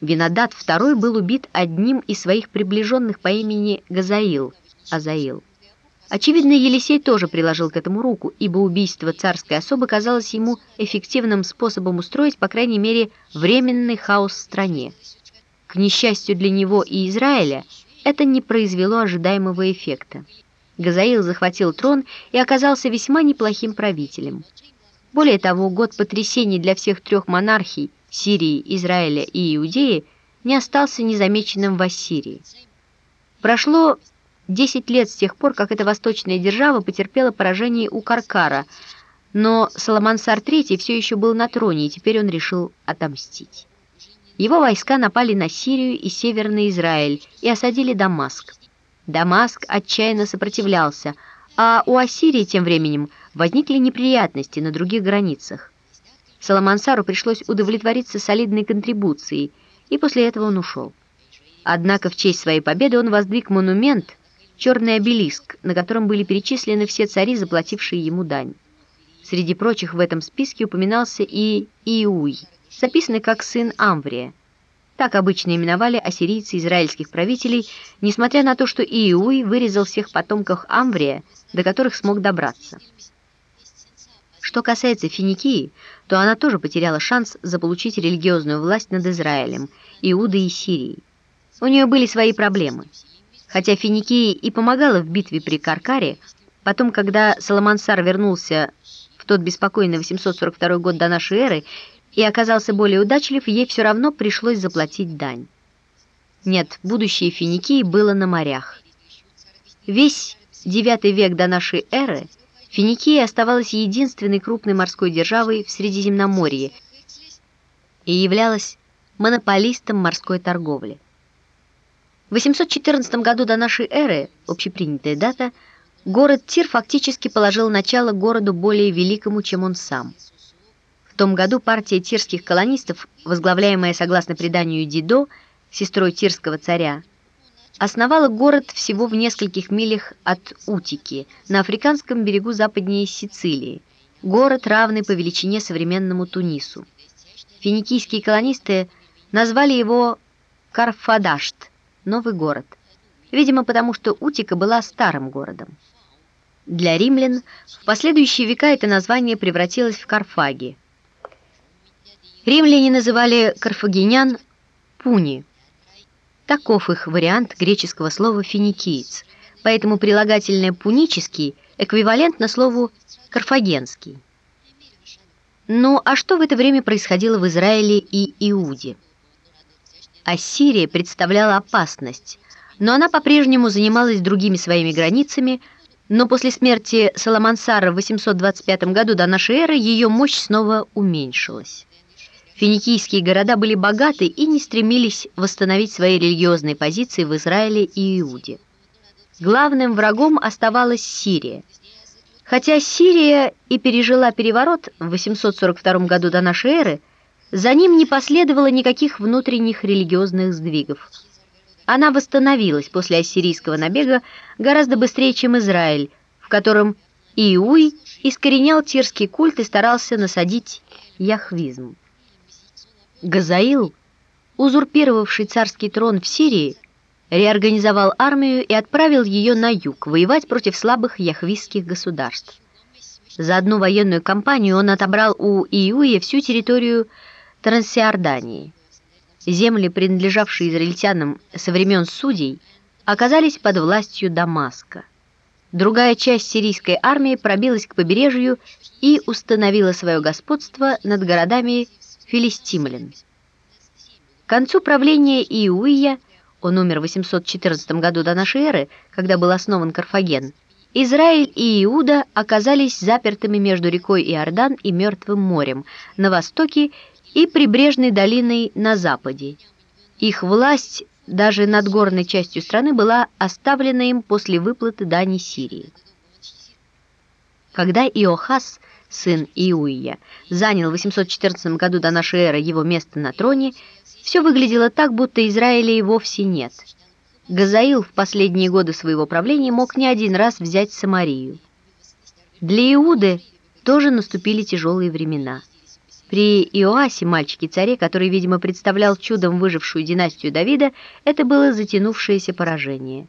Винодат II был убит одним из своих приближенных по имени Газаил, Азаил. Очевидно, Елисей тоже приложил к этому руку, ибо убийство царской особы казалось ему эффективным способом устроить, по крайней мере, временный хаос в стране. К несчастью для него и Израиля, это не произвело ожидаемого эффекта. Газаил захватил трон и оказался весьма неплохим правителем. Более того, год потрясений для всех трех монархий Сирии, Израиля и Иудеи не остался незамеченным в Ассирии. Прошло 10 лет с тех пор, как эта восточная держава потерпела поражение у Каркара, но Соломансар III все еще был на троне, и теперь он решил отомстить. Его войска напали на Сирию и Северный Израиль и осадили Дамаск. Дамаск отчаянно сопротивлялся, а у Ассирии тем временем возникли неприятности на других границах. Соломансару пришлось удовлетвориться солидной контрибуцией, и после этого он ушел. Однако в честь своей победы он воздвиг монумент, черный обелиск, на котором были перечислены все цари, заплатившие ему дань. Среди прочих в этом списке упоминался и Иуй, записанный как сын Амврия. Так обычно именовали ассирийцы израильских правителей, несмотря на то, что Иуй вырезал всех потомков Амврия, до которых смог добраться. Что касается Финикии, то она тоже потеряла шанс заполучить религиозную власть над Израилем, Иудой и Сирией. У нее были свои проблемы. Хотя Финикия и помогала в битве при Каркаре, потом, когда Соломансар вернулся в тот беспокойный 842 год до нашей эры и оказался более удачлив, ей все равно пришлось заплатить дань. Нет, будущее Финикии было на морях. Весь IX век до нашей эры Финикия оставалась единственной крупной морской державой в Средиземноморье и являлась монополистом морской торговли. В 814 году до нашей эры, общепринятая дата, город Тир фактически положил начало городу более великому, чем он сам – в том году партия тирских колонистов, возглавляемая, согласно преданию Дидо, сестрой тирского царя, основала город всего в нескольких милях от Утики, на африканском берегу западнее Сицилии, город, равный по величине современному Тунису. Финикийские колонисты назвали его Карфадашт, новый город, видимо, потому что Утика была старым городом. Для римлян в последующие века это название превратилось в Карфаги, Римляне называли карфагенян пуни. Таков их вариант греческого слова «финикиец», поэтому прилагательное «пунический» эквивалентно слову «карфагенский». Ну, а что в это время происходило в Израиле и Иуде? Ассирия представляла опасность, но она по-прежнему занималась другими своими границами, но после смерти Соломансара в 825 году до нашей эры ее мощь снова уменьшилась. Финикийские города были богаты и не стремились восстановить свои религиозные позиции в Израиле и Иуде. Главным врагом оставалась Сирия. Хотя Сирия и пережила переворот в 842 году до нашей эры, за ним не последовало никаких внутренних религиозных сдвигов. Она восстановилась после ассирийского набега гораздо быстрее, чем Израиль, в котором Иуй искоренял тирский культ и старался насадить яхвизм. Газаил, узурпировавший царский трон в Сирии, реорганизовал армию и отправил ее на юг воевать против слабых яхвистских государств. За одну военную кампанию он отобрал у Иуя всю территорию Трансиордании. Земли, принадлежавшие израильтянам со времен судей, оказались под властью Дамаска. Другая часть сирийской армии пробилась к побережью и установила свое господство над городами филистимлян. К концу правления Иуия, он умер в 814 году до нашей эры, когда был основан Карфаген, Израиль и Иуда оказались запертыми между рекой Иордан и Мертвым морем на востоке и прибрежной долиной на западе. Их власть даже над горной частью страны была оставлена им после выплаты дани Сирии. Когда Иохас – сын Иуия, занял в 814 году до нашей эры его место на троне, все выглядело так, будто Израиля и вовсе нет. Газаил в последние годы своего правления мог не один раз взять Самарию. Для Иуды тоже наступили тяжелые времена. При Иоасе, мальчике-царе, который, видимо, представлял чудом выжившую династию Давида, это было затянувшееся поражение.